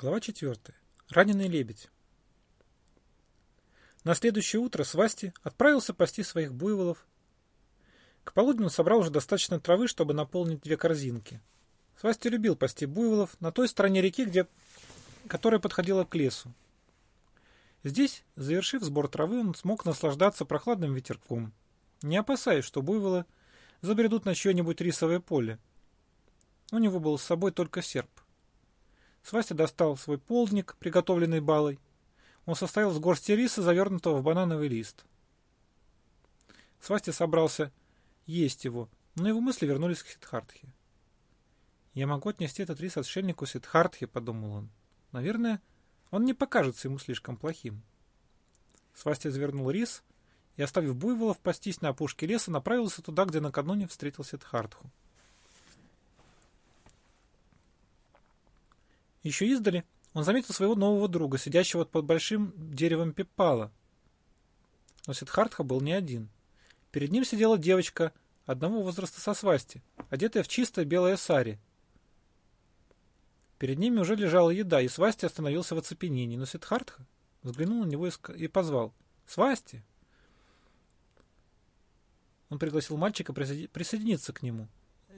Глава 4. Раненый лебедь. На следующее утро Свасти отправился пасти своих буйволов. К полудню он собрал уже достаточно травы, чтобы наполнить две корзинки. Свасти любил пасти буйволов на той стороне реки, где... которая подходила к лесу. Здесь, завершив сбор травы, он смог наслаждаться прохладным ветерком, не опасаясь, что буйволы забредут на чье-нибудь рисовое поле. У него был с собой только серп. Свастя достал свой полдник, приготовленный балой. Он состоял из горсти риса, завернутого в банановый лист. Свастя собрался есть его, но его мысли вернулись к Сидхартхе. «Я могу отнести этот рис отшельнику Сидхартхе», — подумал он. «Наверное, он не покажется ему слишком плохим». Свастя завернул рис и, оставив буйволов пастись на опушке леса, направился туда, где накануне встретил Сидхартху. Еще издали он заметил своего нового друга, сидящего под большим деревом пепала. Но Сидхартха был не один. Перед ним сидела девочка одного возраста со свасти, одетая в чистое белое сари. Перед ними уже лежала еда, и Свасти остановился в оцепенении, но Сидхартха взглянул на него и позвал. «Свасти!» Он пригласил мальчика присоединиться к нему.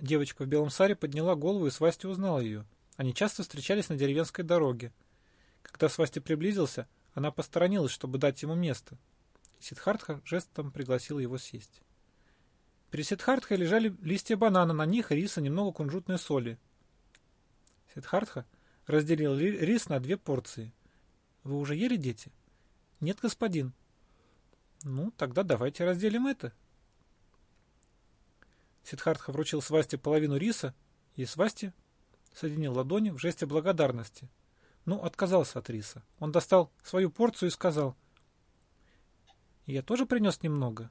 Девочка в белом саре подняла голову, и Свасти узнал ее. Они часто встречались на деревенской дороге. Когда Свасти приблизился, она посторонилась, чтобы дать ему место. Сидхартха жестом пригласил его сесть. Перед Сидхартхой лежали листья банана, на них риса, немного кунжутной соли. Сидхартха разделил рис на две порции. «Вы уже ели, дети?» «Нет, господин». «Ну, тогда давайте разделим это». Сидхартха вручил Свасти половину риса, и Свасти соединил ладони в жесте благодарности. Ну, отказался от риса. Он достал свою порцию и сказал. «Я тоже принес немного».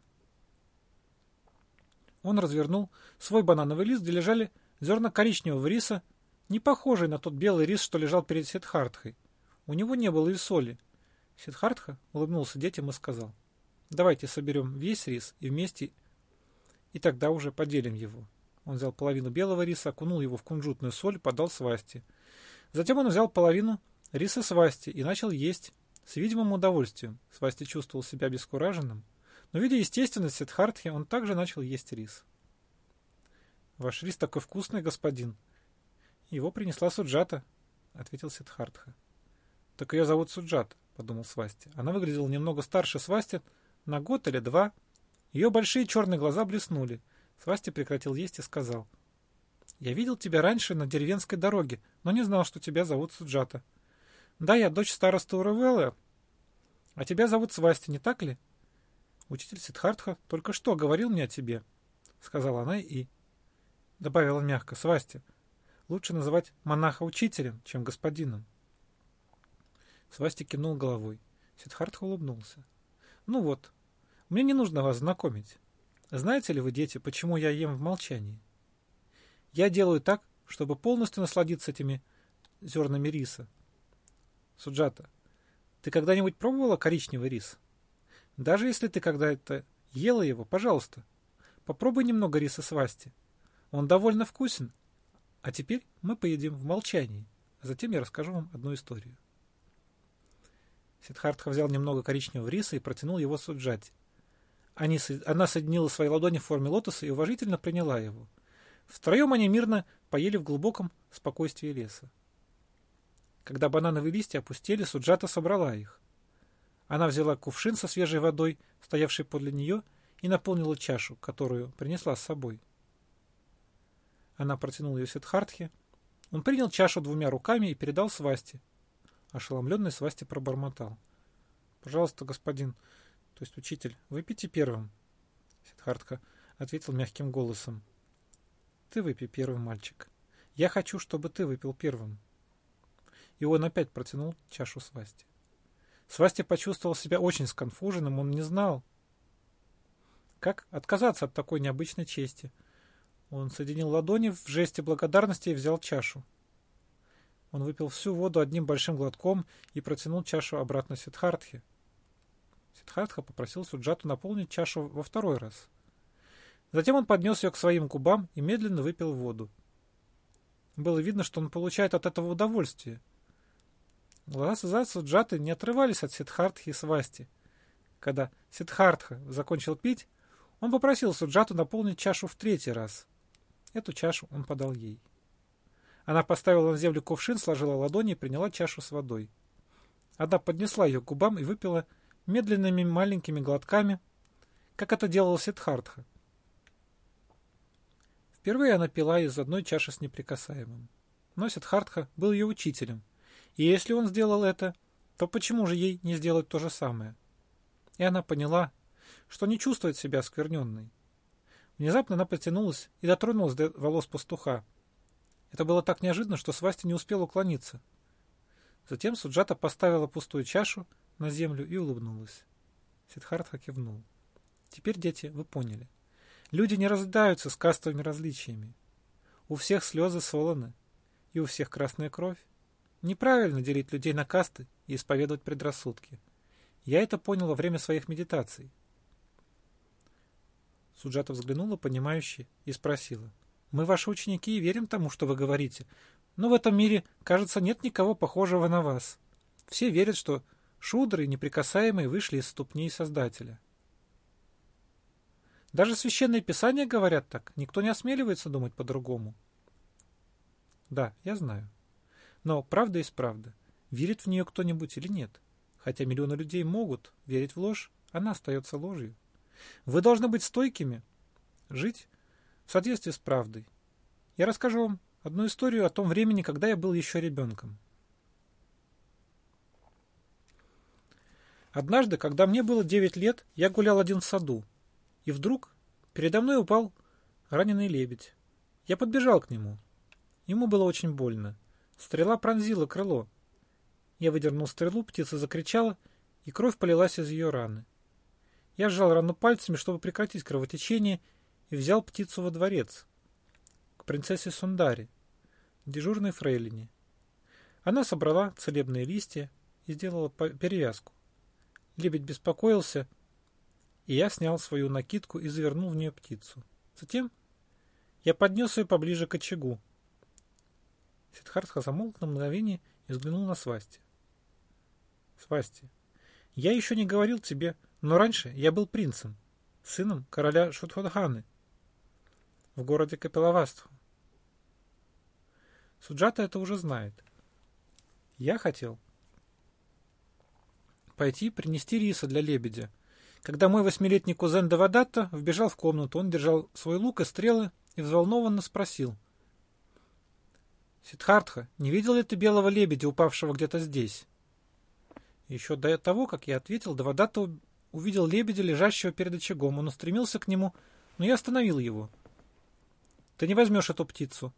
Он развернул свой банановый лист, где лежали зерна коричневого риса, не похожий на тот белый рис, что лежал перед Сидхартхой. У него не было и соли. Сидхартха улыбнулся детям и сказал. «Давайте соберем весь рис и вместе, и тогда уже поделим его». Он взял половину белого риса, окунул его в кунжутную соль, подал свасти. Затем он взял половину риса свасти и начал есть с видимым удовольствием. Свасти чувствовал себя бескураженным, но, видя естественность Сидхартхи, он также начал есть рис. «Ваш рис такой вкусный, господин!» «Его принесла Суджата», — ответил Сидхартха. «Так ее зовут Суджата», — подумал Свасти. Она выглядела немного старше Свасти, на год или два. Ее большие черные глаза блеснули. Свасти прекратил есть и сказал. «Я видел тебя раньше на деревенской дороге, но не знал, что тебя зовут Суджата. Да, я дочь староста Уравелла, а тебя зовут Свасти, не так ли?» «Учитель Сидхартха только что говорил мне о тебе», — сказала она и добавила мягко. «Свасти, лучше называть монаха учителем, чем господином». Свасти кивнул головой. Сидхартха улыбнулся. «Ну вот, мне не нужно вас знакомить. Знаете ли вы, дети, почему я ем в молчании? Я делаю так, чтобы полностью насладиться этими зернами риса. Суджата, ты когда-нибудь пробовала коричневый рис? Даже если ты когда-то ела его, пожалуйста, попробуй немного риса свасти. Он довольно вкусен. А теперь мы поедим в молчании. Затем я расскажу вам одну историю. Сидхартха взял немного коричневого риса и протянул его Суджате. Они, она соединила свои ладони в форме лотоса и уважительно приняла его. Втроем они мирно поели в глубоком спокойствии леса. Когда банановые листья опустили, Суджата собрала их. Она взяла кувшин со свежей водой, стоявший подле нее, и наполнила чашу, которую принесла с собой. Она протянула ее Сидхартхе. Он принял чашу двумя руками и передал Свасти. Ошеломленный Свасти пробормотал. «Пожалуйста, господин, то есть учитель, выпейте первым. Сидхартха ответил мягким голосом. Ты выпей первым, мальчик. Я хочу, чтобы ты выпил первым. И он опять протянул чашу Свасти. Свасти почувствовал себя очень сконфуженным, он не знал, как отказаться от такой необычной чести. Он соединил ладони в жесте благодарности и взял чашу. Он выпил всю воду одним большим глотком и протянул чашу обратно Сидхартхе. Сиддхартха попросил Суджату наполнить чашу во второй раз. Затем он поднес ее к своим губам и медленно выпил воду. Было видно, что он получает от этого удовольствие. Глаза Суджаты не отрывались от Сидхартхи и Свасти. Когда Сидхартха закончил пить, он попросил Суджату наполнить чашу в третий раз. Эту чашу он подал ей. Она поставила на землю кувшин, сложила ладони и приняла чашу с водой. Она поднесла ее к губам и выпила медленными маленькими глотками, как это делал Сидхартха. Впервые она пила из одной чаши с неприкасаемым. Но Сидхартха был ее учителем, и если он сделал это, то почему же ей не сделать то же самое? И она поняла, что не чувствует себя оскверненной. Внезапно она потянулась и дотронулась до волос пастуха. Это было так неожиданно, что Свасти не успел уклониться. Затем Суджата поставила пустую чашу на землю и улыбнулась. Сидхартха кивнул. Теперь, дети, вы поняли. Люди не раздаются с кастовыми различиями. У всех слезы солоны, и у всех красная кровь. Неправильно делить людей на касты и исповедовать предрассудки. Я это понял во время своих медитаций. Суджата взглянула, понимающе, и спросила. «Мы ваши ученики и верим тому, что вы говорите. Но в этом мире, кажется, нет никого похожего на вас. Все верят, что шудры неприкасаемые вышли из ступней Создателя». Даже священные писания говорят так. Никто не осмеливается думать по-другому. Да, я знаю. Но правда есть правда. Верит в нее кто-нибудь или нет? Хотя миллионы людей могут верить в ложь, она остается ложью. Вы должны быть стойкими, жить в соответствии с правдой. Я расскажу вам одну историю о том времени, когда я был еще ребенком. Однажды, когда мне было 9 лет, я гулял один в саду, и вдруг передо мной упал раненый лебедь. Я подбежал к нему. Ему было очень больно. Стрела пронзила крыло. Я выдернул стрелу, птица закричала, и кровь полилась из ее раны. Я сжал рану пальцами, чтобы прекратить кровотечение, и взял птицу во дворец, к принцессе Сундари, дежурной фрейлине. Она собрала целебные листья и сделала перевязку. Лебедь беспокоился, и я снял свою накидку и завернул в нее птицу. Затем я поднес ее поближе к очагу. Сидхартха замолк на мгновение и взглянул на Свасти. Свасти, я еще не говорил тебе, но раньше я был принцем, сыном короля Шутхудханы в городе Капилаваству. Суджата это уже знает. Я хотел пойти принести риса для лебедя, когда мой восьмилетний кузен Давадатта вбежал в комнату, он держал свой лук и стрелы и взволнованно спросил. «Сидхартха, не видел ли ты белого лебедя, упавшего где-то здесь?» Еще до того, как я ответил, Давадатта увидел лебедя, лежащего перед очагом. Он устремился к нему, но я остановил его. «Ты не возьмешь эту птицу!»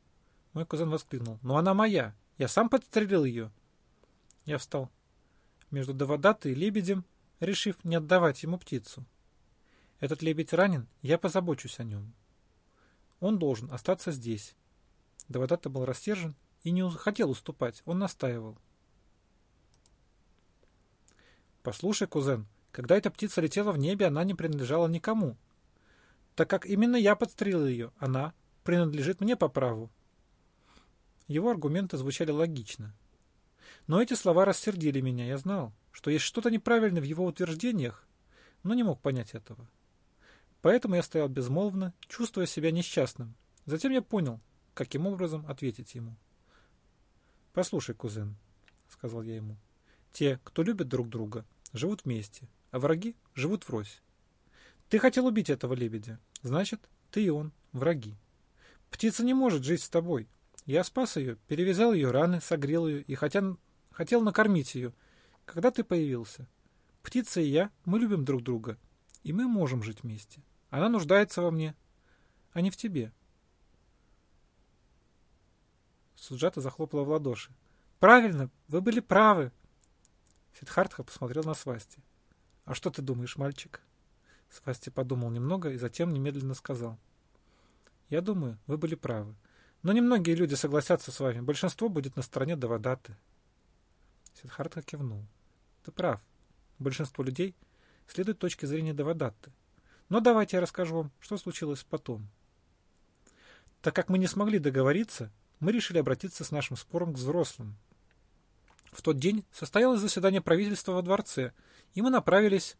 Мой кузен воскликнул. «Но она моя! Я сам подстрелил ее!» Я встал между Давадаттой и лебедем решив не отдавать ему птицу. Этот лебедь ранен, я позабочусь о нем. Он должен остаться здесь. Давадата был рассержен и не хотел уступать, он настаивал. Послушай, кузен, когда эта птица летела в небе, она не принадлежала никому. Так как именно я подстрелил ее, она принадлежит мне по праву. Его аргументы звучали логично. Но эти слова рассердили меня, я знал что есть что-то неправильное в его утверждениях, но не мог понять этого. Поэтому я стоял безмолвно, чувствуя себя несчастным. Затем я понял, каким образом ответить ему. «Послушай, кузен», — сказал я ему, — «те, кто любит друг друга, живут вместе, а враги живут врозь. Ты хотел убить этого лебедя, значит, ты и он враги. Птица не может жить с тобой. Я спас ее, перевязал ее раны, согрел ее и хотя хотел накормить ее, когда ты появился? Птица и я, мы любим друг друга, и мы можем жить вместе. Она нуждается во мне, а не в тебе. Суджата захлопала в ладоши. «Правильно, вы были правы!» Сидхартха посмотрел на Свасти. «А что ты думаешь, мальчик?» Свасти подумал немного и затем немедленно сказал. «Я думаю, вы были правы. Но немногие люди согласятся с вами. Большинство будет на стороне Давадаты. Сиддхартха кивнул. Ты прав. Большинство людей следует точке зрения Давадатты. Но давайте я расскажу вам, что случилось потом. Так как мы не смогли договориться, мы решили обратиться с нашим спором к взрослым. В тот день состоялось заседание правительства во дворце, и мы направились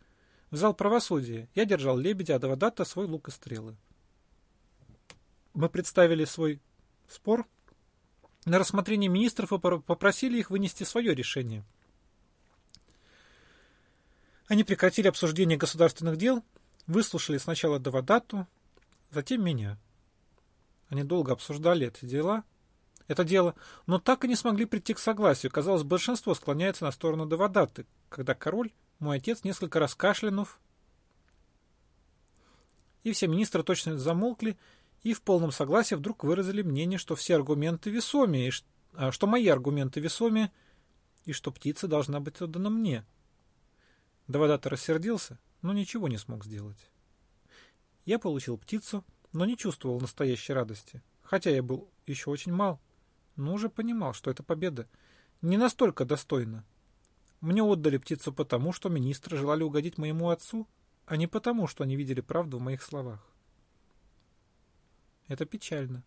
в зал правосудия. Я держал лебедя, а Давадата свой лук и стрелы. Мы представили свой спор на рассмотрение министров и попросили их вынести свое решение. Они прекратили обсуждение государственных дел, выслушали сначала Давадату, затем меня. Они долго обсуждали эти дела, это дело, но так и не смогли прийти к согласию. Казалось, большинство склоняется на сторону Давадаты, когда король, мой отец, несколько раз кашлянув, и все министры точно замолкли и в полном согласии вдруг выразили мнение, что все аргументы весомее, а что мои аргументы весомее, и что птица должна быть отдана мне. Давадата рассердился, но ничего не смог сделать. Я получил птицу, но не чувствовал настоящей радости, хотя я был еще очень мал, но уже понимал, что эта победа не настолько достойна. Мне отдали птицу потому, что министры желали угодить моему отцу, а не потому, что они видели правду в моих словах. Это печально,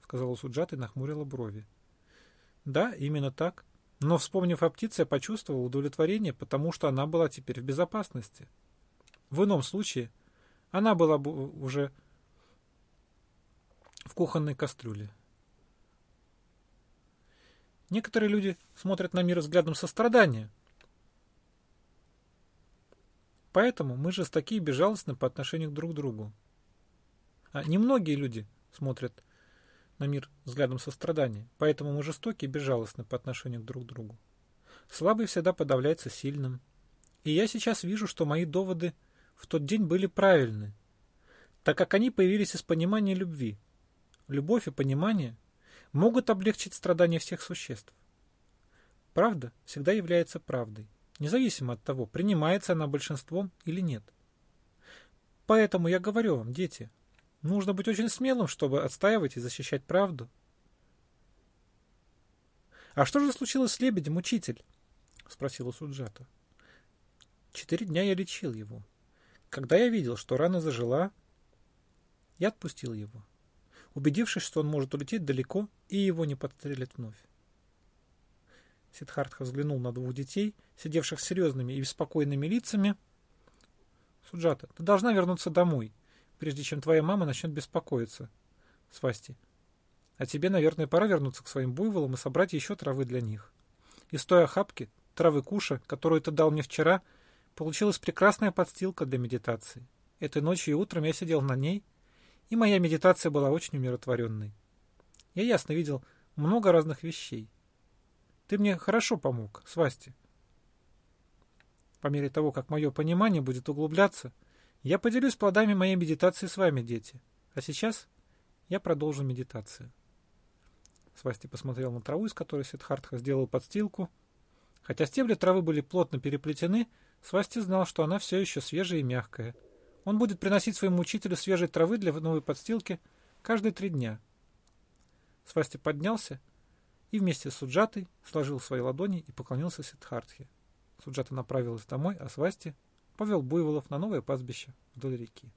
сказала Суджат и нахмурила брови. Да, именно так. Но, вспомнив о птице, я почувствовал удовлетворение, потому что она была теперь в безопасности. В ином случае она была бы уже в кухонной кастрюле. Некоторые люди смотрят на мир взглядом сострадания. Поэтому мы жестоки и безжалостны по отношению друг к другу. А немногие люди смотрят на мир взглядом сострадания, поэтому мы жестоки и безжалостны по отношению друг к другу. Слабый всегда подавляется сильным. И я сейчас вижу, что мои доводы в тот день были правильны, так как они появились из понимания любви. Любовь и понимание могут облегчить страдания всех существ. Правда всегда является правдой, независимо от того, принимается она большинством или нет. Поэтому я говорю вам, дети, Нужно быть очень смелым, чтобы отстаивать и защищать правду. «А что же случилось с лебедем, учитель?» — спросила Суджата. Четыре дня я лечил его. Когда я видел, что рана зажила, я отпустил его, убедившись, что он может улететь далеко и его не подстрелят вновь. Сидхартха взглянул на двух детей, сидевших с серьезными и беспокойными лицами. «Суджата, ты должна вернуться домой прежде чем твоя мама начнет беспокоиться. Свасти. А тебе, наверное, пора вернуться к своим буйволам и собрать еще травы для них. Из той охапки, травы куша, которую ты дал мне вчера, получилась прекрасная подстилка для медитации. Этой ночью и утром я сидел на ней, и моя медитация была очень умиротворенной. Я ясно видел много разных вещей. Ты мне хорошо помог, Свасти. По мере того, как мое понимание будет углубляться, я поделюсь плодами моей медитации с вами, дети. А сейчас я продолжу медитацию. Свасти посмотрел на траву, из которой Сидхартха сделал подстилку. Хотя стебли травы были плотно переплетены, Свасти знал, что она все еще свежая и мягкая. Он будет приносить своему учителю свежей травы для новой подстилки каждые три дня. Свасти поднялся и вместе с Суджатой сложил свои ладони и поклонился Сидхартхе. Суджата направилась домой, а Свасти повел буйволов на новое пастбище вдоль реки.